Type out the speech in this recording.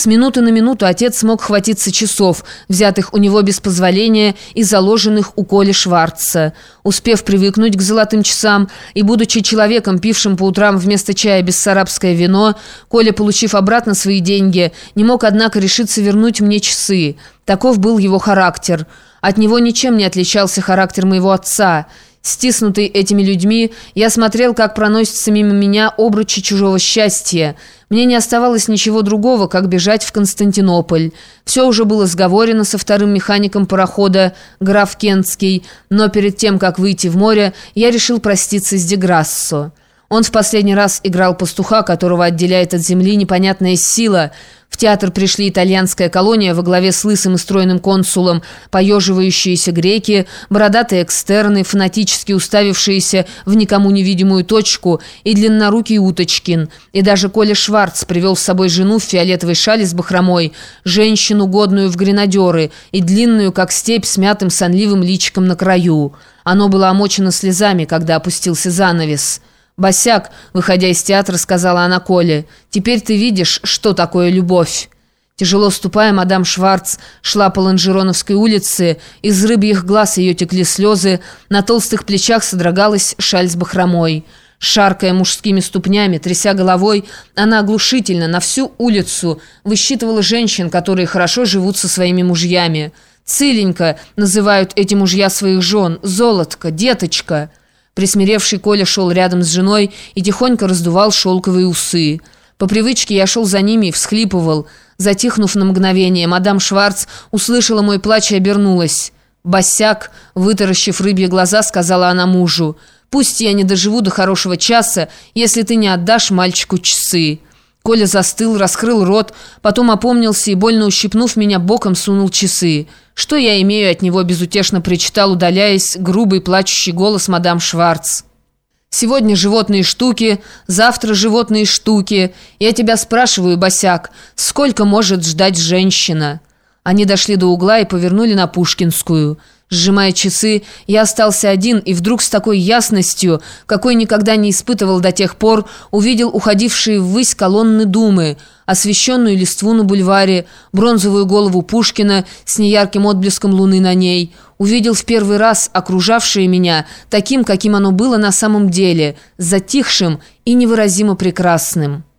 С минуты на минуту отец смог хватиться часов, взятых у него без позволения и заложенных у Коли Шварца. Успев привыкнуть к золотым часам и будучи человеком, пившим по утрам вместо чая бессарабское вино, Коля, получив обратно свои деньги, не мог, однако, решиться вернуть мне часы. Таков был его характер. От него ничем не отличался характер моего отца – Стиснутый этими людьми, я смотрел, как проносится мимо меня обручи чужого счастья. Мне не оставалось ничего другого, как бежать в Константинополь. Все уже было сговорено со вторым механиком парохода, граф Кентский, но перед тем, как выйти в море, я решил проститься с Деграссо. Он в последний раз играл пастуха, которого отделяет от земли непонятная сила – в театр пришли итальянская колония во главе с лысым и стройным консулом, поеживающиеся греки, бородатые экстерны, фанатически уставившиеся в никому невидимую точку, и длиннорукий Уточкин. И даже Коля Шварц привел с собой жену в фиолетовой шале с бахромой, женщину, годную в гренадеры, и длинную, как степь, с мятым сонливым личиком на краю. Оно было омочено слезами, когда опустился занавес. «Босяк», выходя из театра, сказала она Коле, «теперь ты видишь, что такое любовь». Тяжело ступая, мадам Шварц шла по Ланжероновской улице, из рыбьих глаз ее текли слезы, на толстых плечах содрогалась шаль с бахромой. Шаркая мужскими ступнями, тряся головой, она оглушительно на всю улицу высчитывала женщин, которые хорошо живут со своими мужьями. «Циленька» называют эти мужья своих жен, «золотко», «деточка». Присмиревший Коля шел рядом с женой и тихонько раздувал шелковые усы. По привычке я шел за ними и всхлипывал. Затихнув на мгновение, мадам Шварц услышала мой плач и обернулась. «Босяк», вытаращив рыбьи глаза, сказала она мужу, «пусть я не доживу до хорошего часа, если ты не отдашь мальчику часы». Коля застыл, раскрыл рот, потом опомнился и, больно ущипнув меня, боком сунул часы. Что я имею от него, безутешно причитал, удаляясь, грубый плачущий голос мадам Шварц. «Сегодня животные штуки, завтра животные штуки. Я тебя спрашиваю, босяк, сколько может ждать женщина?» Они дошли до угла и повернули на Пушкинскую – Сжимая часы, я остался один и вдруг с такой ясностью, какой никогда не испытывал до тех пор, увидел уходившие ввысь колонны Думы, освещенную листву на бульваре, бронзовую голову Пушкина с неярким отблеском луны на ней. Увидел в первый раз окружавшее меня таким, каким оно было на самом деле, затихшим и невыразимо прекрасным».